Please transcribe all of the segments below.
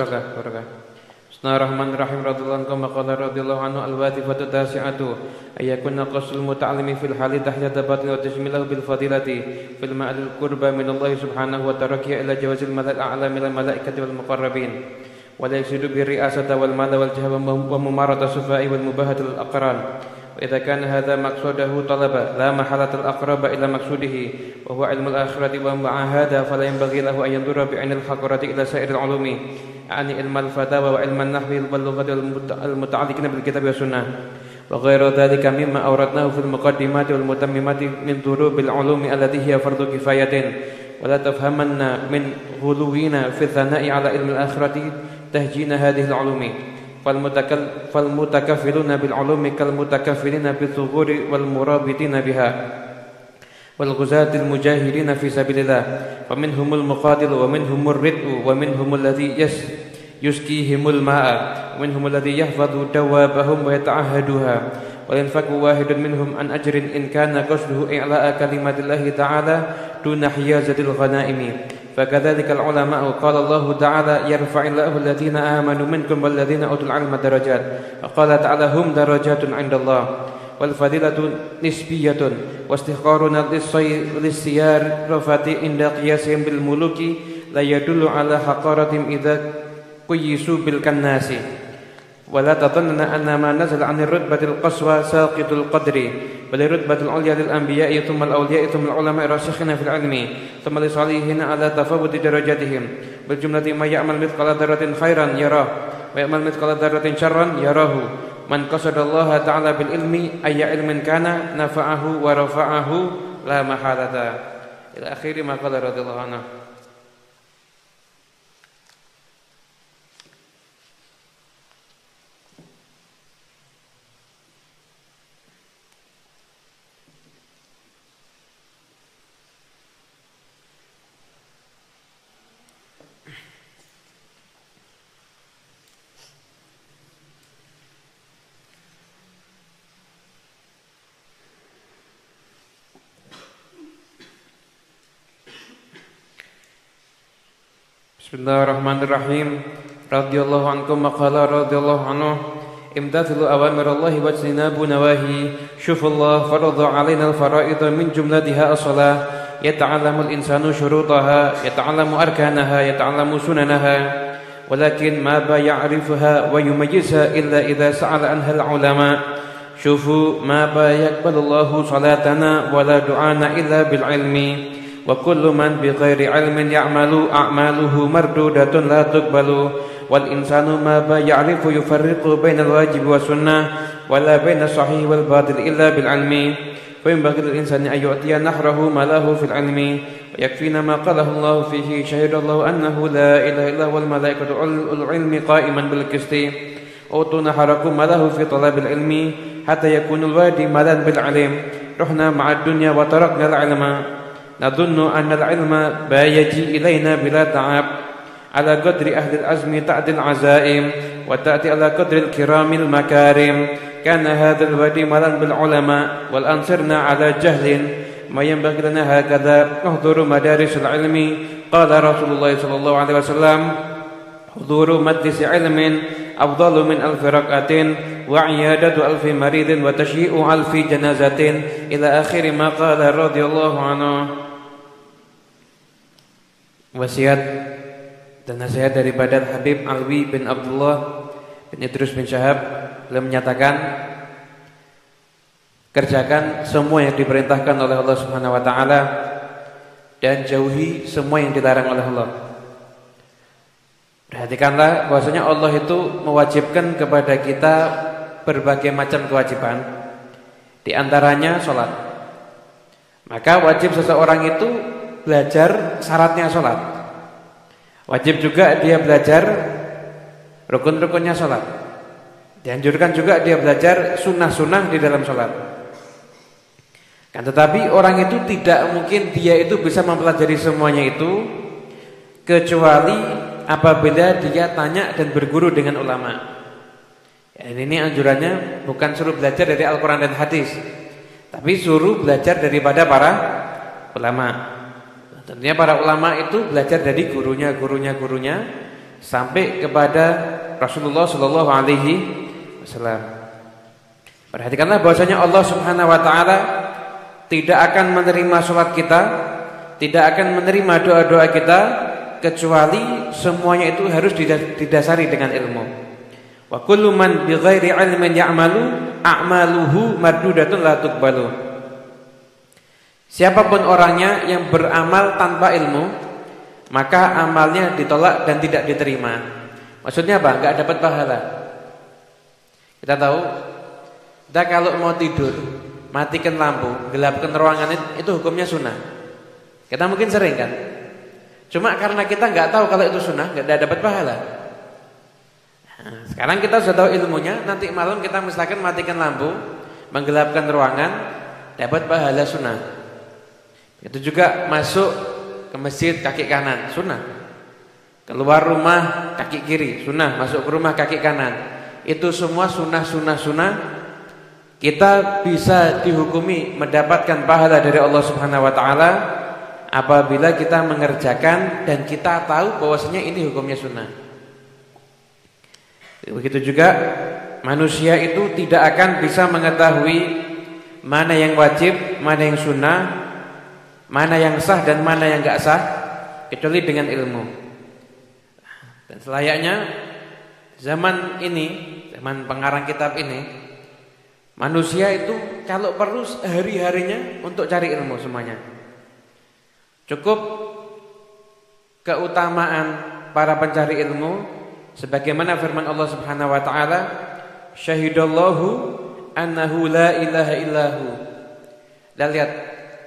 بركة بسم الله الرحمن الرحيم رضي الله عنكم قال رضي الله عنه الواتفة التاسعة أن يكون قصد المتعلم في الحال تحت ثبات وتشميله بالفضيلة في المال القربى من الله سبحانه وتركه إلى جواز الملأ الأعلى من الملائكة والمقربين ولا يقصد بالرئاسة والمال والجهة وممارة الصفاء والمباهة للأقران وإذا كان هذا مقصوده طلبا لا محالة الأقرب إلى مقصوده وهو علم الآخرة ومع هذا فلا ينبغي له أن ينظر بعين الحقرة إلى سائر العلوم يعني علم الفتاوى وعلم النحو واللغة المتعلقين بالكتاب والسنة. وغير ذلك مما أوردناه في المقدمات والمتممات من ضروب العلوم التي هي فرض كفاية. ولا تفهمن من غلوين في الثناء على علم الآخرة تهجين هذه العلوم. فالمتكفلون بالعلوم كالمتكفلين بالثغور والمرابطين بها والغزاة المجاهدين في سبيل الله. فمنهم المقاتل ومنهم الردء ومنهم الذي يس يسقيهم الماء. ومنهم الذي يحفظ دوابهم ويتعهدها. وينفك واحد منهم عن أجر إن كان قصده إعلاء كلمة الله تعالى دون حيازة الغنائم. فكذلك العلماء قال الله تعالى يرفع الله الذين آمنوا منكم والذين أوتوا العلم درجات وقال تعالى هم درجات عند الله والفضيلة نسبية واستحقارنا للسيارة عند قياسهم بالملوك لا يدل على حقارتهم إذا قيسوا بالكناس ولا تظنن أن ما نزل عن الرتبة القصوى ساقط القدر بل الرتبة العليا للأنبياء ثم الأولياء ثم العلماء الراسخين في العلم ثم لصالحين على تفاوت درجاتهم. بالجملة ما يعمل مثقال ذرة خيرا يراه ويعمل مثقال ذرة شرا يراه. من قصد الله تعالى بالعلم أي علم كان نفعه ورفعه لا محالة. إلى آخر ما قال رضي الله عنه. بسم الله الرحمن الرحيم رضي الله عنكم ankum رضي الله عنه امداد أوامر الله واجتناب نواهي شوف الله فرض علينا الفرائض من جملتها الصلاة يتعلم الإنسان شروطها يتعلم أركانها يتعلم سننها ولكن ما با يعرفها ويميزها إلا إذا سأل عنها العلماء شوفوا ما با يقبل الله صلاتنا ولا دعانا إلا بالعلم وكل من بغير علم يعمل أعماله مردودة لا تقبل. والإنسان ما يعرف يفرق بين الواجب والسنة ولا بين الصحيح والباطل إلا بالعلم. فينبغي للإنسان أن يؤتي نحره ما له في العلم. ويكفينا ما قاله الله فيه شهد الله أنه لا إله إلا هو الملائكة العلم قائما بالقسط. أوتوا نحركم ما له في طلب العلم حتى يكون الوادي مالا بالعلم. رحنا مع الدنيا وتركنا العلم. نظن أن العلم ما يجي إلينا بلا تعب. على قدر أهل العزم تعدي العزائم وتأتي على قدر الكرام المكارم. كان هذا الوادي ملا بالعلماء والآن صرنا على جهل. ما ينبغي لنا هكذا نحضر مدارس العلم. قال رسول الله صلى الله عليه وسلم حضور مجلس علم أفضل من ألف ركعة وعيادة ألف مريض وتشييع ألف جنازة. إلى آخر ما قال رضي الله عنه. Wasiat dan nasihat daripada Habib Alwi bin Abdullah bin Idrus bin Syahab beliau menyatakan kerjakan semua yang diperintahkan oleh Allah Subhanahu wa taala dan jauhi semua yang dilarang oleh Allah. Perhatikanlah bahwasanya Allah itu mewajibkan kepada kita berbagai macam kewajiban di antaranya sholat. Maka wajib seseorang itu belajar syaratnya sholat. Wajib juga dia belajar rukun-rukunnya sholat. Dianjurkan juga dia belajar sunnah-sunnah di dalam sholat. Kan tetapi orang itu tidak mungkin dia itu bisa mempelajari semuanya itu kecuali apabila dia tanya dan berguru dengan ulama. Ya, ini anjurannya bukan suruh belajar dari Al-Quran dan hadis, tapi suruh belajar daripada para ulama. Tentunya para ulama itu belajar dari gurunya, gurunya, gurunya sampai kepada Rasulullah Shallallahu Alaihi Wasallam. Perhatikanlah bahwasanya Allah Subhanahu Wa Taala tidak akan menerima sholat kita, tidak akan menerima doa-doa kita kecuali semuanya itu harus didasari dengan ilmu. Wa kullu man bighairi ilmin ya'malu a'maluhu mardudatun la tuqbalu. Siapa pun orangnya yang beramal tanpa ilmu, maka amalnya ditolak dan tidak diterima. Maksudnya apa? Enggak dapat pahala. Kita tahu, kita kalau mau tidur, matikan lampu, gelapkan ruangan itu hukumnya sunnah. Kita mungkin sering kan? Cuma karena kita nggak tahu kalau itu sunnah, nggak dapat pahala. Nah, sekarang kita sudah tahu ilmunya, nanti malam kita misalkan matikan lampu, menggelapkan ruangan, dapat pahala sunnah. Itu juga masuk ke masjid kaki kanan, sunnah. Keluar rumah kaki kiri, sunnah. Masuk ke rumah kaki kanan. Itu semua sunnah, sunnah, sunnah. Kita bisa dihukumi mendapatkan pahala dari Allah Subhanahu Wa Taala apabila kita mengerjakan dan kita tahu bahwasanya ini hukumnya sunnah. Begitu juga manusia itu tidak akan bisa mengetahui mana yang wajib, mana yang sunnah, mana yang sah dan mana yang enggak sah kecuali dengan ilmu. Dan selayaknya zaman ini, zaman pengarang kitab ini, manusia itu kalau perlu hari-harinya untuk cari ilmu semuanya. Cukup keutamaan para pencari ilmu sebagaimana firman Allah Subhanahu wa taala, "Syahidallahu annahu la ilaha illahu." Dan lihat,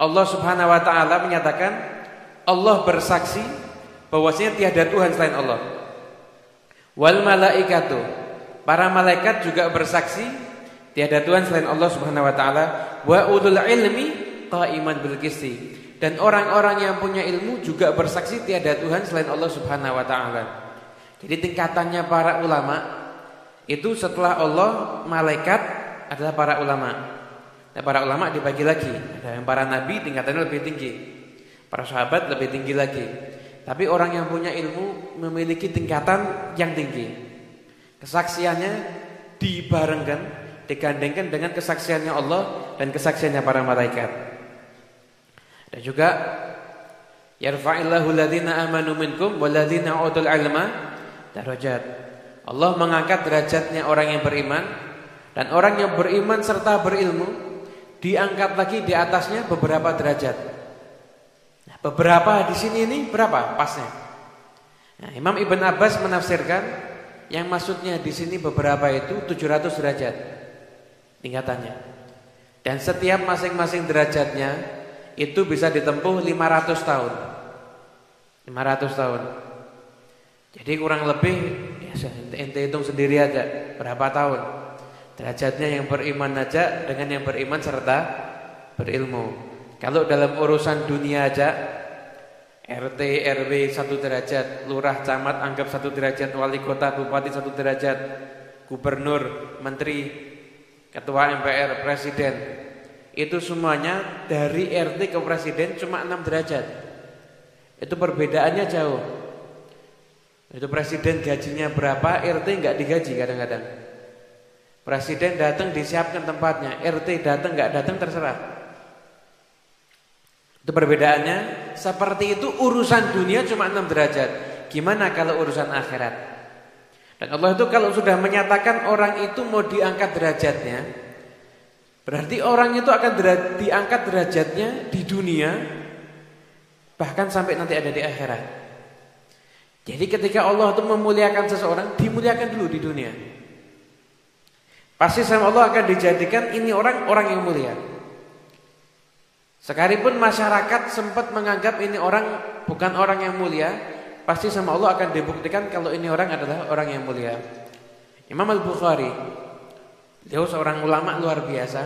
Allah Subhanahu wa taala menyatakan Allah bersaksi bahwasanya tiada Tuhan selain Allah. Wal malaikatu, para malaikat juga bersaksi tiada Tuhan selain Allah Subhanahu wa taala, wa ulul ilmi qaiman bil qisti dan orang-orang yang punya ilmu juga bersaksi tiada Tuhan selain Allah Subhanahu wa taala. Jadi tingkatannya para ulama itu setelah Allah malaikat adalah para ulama. Nah, para ulama dibagi lagi. Yang para nabi tingkatannya lebih tinggi. Para sahabat lebih tinggi lagi. Tapi orang yang punya ilmu memiliki tingkatan yang tinggi. Kesaksiannya dibarengkan, digandengkan dengan kesaksiannya Allah dan kesaksiannya para malaikat. Dan juga yarfa'illahu alladziina amanu minkum walladziina utul ilma darajat. Allah mengangkat derajatnya orang yang beriman dan orang yang beriman serta berilmu diangkat lagi di atasnya beberapa derajat. Nah, beberapa di sini ini berapa pasnya? Nah, Imam Ibn Abbas menafsirkan yang maksudnya di sini beberapa itu 700 derajat tingkatannya. Dan setiap masing-masing derajatnya itu bisa ditempuh 500 tahun. 500 tahun. Jadi kurang lebih ya ente hitung sendiri aja berapa tahun. Derajatnya yang beriman aja dengan yang beriman serta berilmu. Kalau dalam urusan dunia aja RT RW satu derajat, lurah camat anggap satu derajat, wali kota bupati satu derajat, gubernur, menteri, ketua MPR, presiden itu semuanya dari RT ke presiden cuma 6 derajat. Itu perbedaannya jauh. Itu presiden gajinya berapa, RT enggak digaji kadang-kadang. Presiden datang disiapkan tempatnya, RT datang enggak datang terserah. Itu perbedaannya. Seperti itu urusan dunia cuma 6 derajat. Gimana kalau urusan akhirat? Dan Allah itu kalau sudah menyatakan orang itu mau diangkat derajatnya, Berarti orang itu akan diangkat derajatnya di dunia bahkan sampai nanti ada di akhirat. Jadi ketika Allah itu memuliakan seseorang, dimuliakan dulu di dunia. Pasti sama Allah akan dijadikan ini orang orang yang mulia. Sekalipun masyarakat sempat menganggap ini orang bukan orang yang mulia, pasti sama Allah akan dibuktikan kalau ini orang adalah orang yang mulia. Imam Al-Bukhari Beliau seorang ulama luar biasa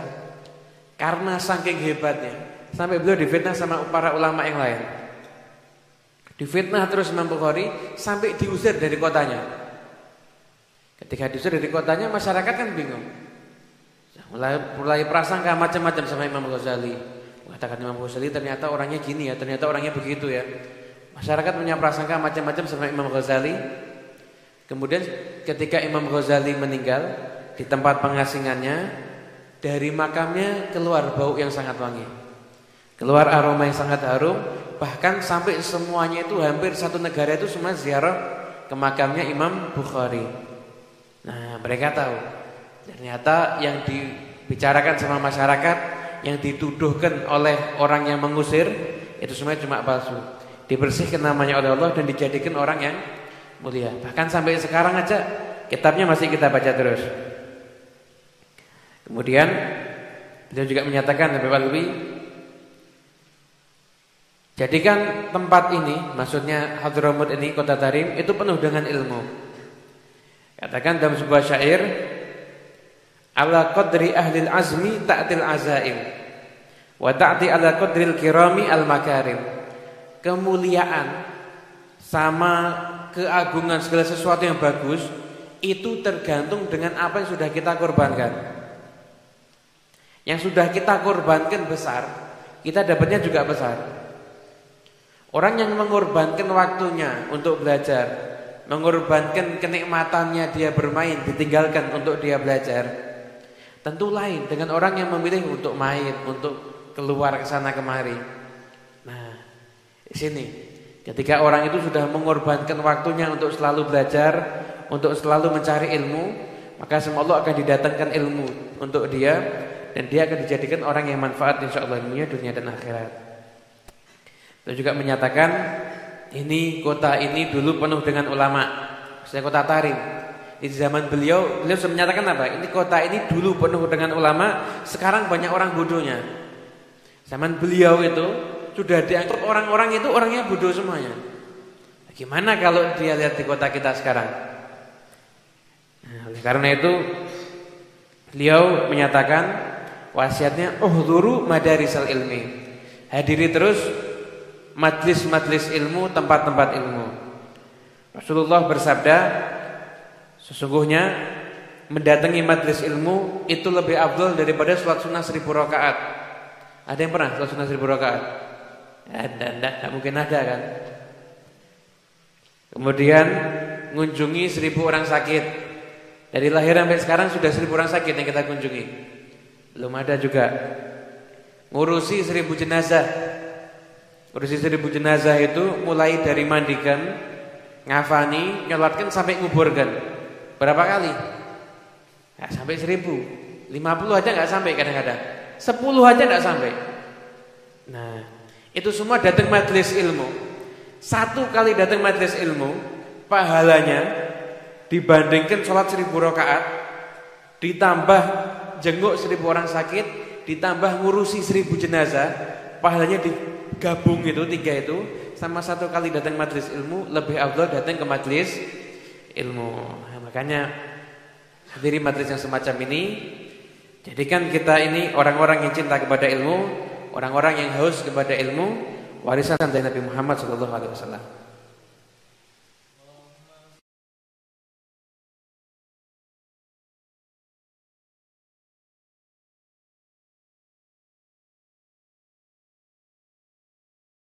karena saking hebatnya sampai beliau difitnah sama para ulama yang lain. Difitnah terus Imam Bukhari sampai diusir dari kotanya. Ketika diusir dari kotanya masyarakat kan bingung. Mulai mulai prasangka macam-macam sama Imam Ghazali. Mengatakan Imam Ghazali ternyata orangnya gini ya, ternyata orangnya begitu ya. Masyarakat punya prasangka macam-macam sama Imam Ghazali. Kemudian ketika Imam Ghazali meninggal di tempat pengasingannya, dari makamnya keluar bau yang sangat wangi. Keluar aroma yang sangat harum, bahkan sampai semuanya itu hampir satu negara itu semua ziarah ke makamnya Imam Bukhari. Nah, mereka tahu ternyata yang dibicarakan sama masyarakat, yang dituduhkan oleh orang yang mengusir itu semua cuma palsu. Dibersihkan namanya oleh Allah dan dijadikan orang yang mulia. Bahkan sampai sekarang aja kitabnya masih kita baca terus. Kemudian beliau juga menyatakan Habib Alwi Jadikan tempat ini, maksudnya Hadramut ini, kota Tarim, itu penuh dengan ilmu. Katakan dalam sebuah syair, Ala qadri ahli azmi ta'til azaim, wa ta'ti ala qadril kirami al makarim. Kemuliaan sama keagungan segala sesuatu yang bagus itu tergantung dengan apa yang sudah kita korbankan. Yang sudah kita korbankan besar, kita dapatnya juga besar. Orang yang mengorbankan waktunya untuk belajar, mengorbankan kenikmatannya dia bermain, ditinggalkan untuk dia belajar. Tentu lain dengan orang yang memilih untuk main, untuk keluar ke sana kemari. Nah, di sini ketika orang itu sudah mengorbankan waktunya untuk selalu belajar, untuk selalu mencari ilmu, maka semua Allah akan didatangkan ilmu untuk dia dan dia akan dijadikan orang yang manfaat insyaallah dunia, dunia dan akhirat. Beliau juga menyatakan ini kota ini dulu penuh dengan ulama. Saya kota Tarim. Di zaman beliau, beliau sudah menyatakan apa? Ini kota ini dulu penuh dengan ulama, sekarang banyak orang bodohnya. Zaman beliau itu sudah dianggap orang-orang itu orangnya bodoh semuanya. Gimana kalau dia lihat di kota kita sekarang? Nah, karena itu beliau menyatakan wasiatnya uhduru madarisal ilmi. Hadiri terus majlis-majlis ilmu, tempat-tempat ilmu. Rasulullah bersabda, sesungguhnya mendatangi majlis ilmu itu lebih abdul daripada sholat sunnah seribu rakaat. Ada yang pernah sholat sunnah seribu rakaat? Ada, ada, tidak mungkin ada kan? Kemudian mengunjungi seribu orang sakit. Dari lahir sampai sekarang sudah seribu orang sakit yang kita kunjungi. Belum ada juga. Ngurusi seribu jenazah Urusi seribu jenazah itu mulai dari mandikan, ngafani, nyolatkan sampai nguburkan. Berapa kali? Nggak sampai seribu. Lima puluh aja nggak sampai kadang-kadang. Sepuluh aja nggak sampai. Nah, itu semua datang majelis ilmu. Satu kali datang majelis ilmu, pahalanya dibandingkan sholat seribu rakaat, ditambah jenguk seribu orang sakit, ditambah ngurusi seribu jenazah, pahalanya di gabung itu tiga itu sama satu kali datang majelis ilmu lebih afdal datang ke majelis ilmu. Nah, makanya hadiri majelis yang semacam ini jadikan kita ini orang-orang yang cinta kepada ilmu, orang-orang yang haus kepada ilmu, warisan dari Nabi Muhammad sallallahu alaihi wasallam.